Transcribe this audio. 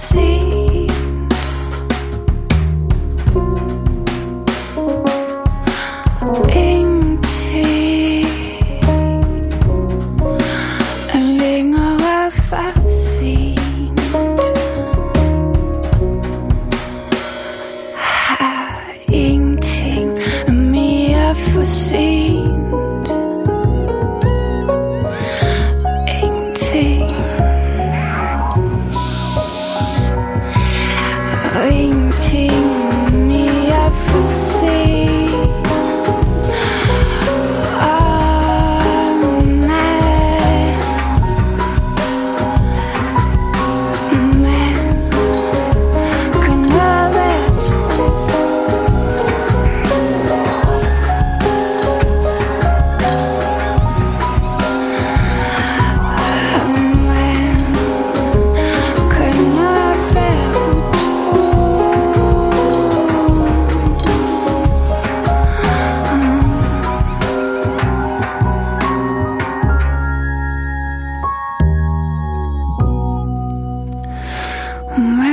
see 聆听。Where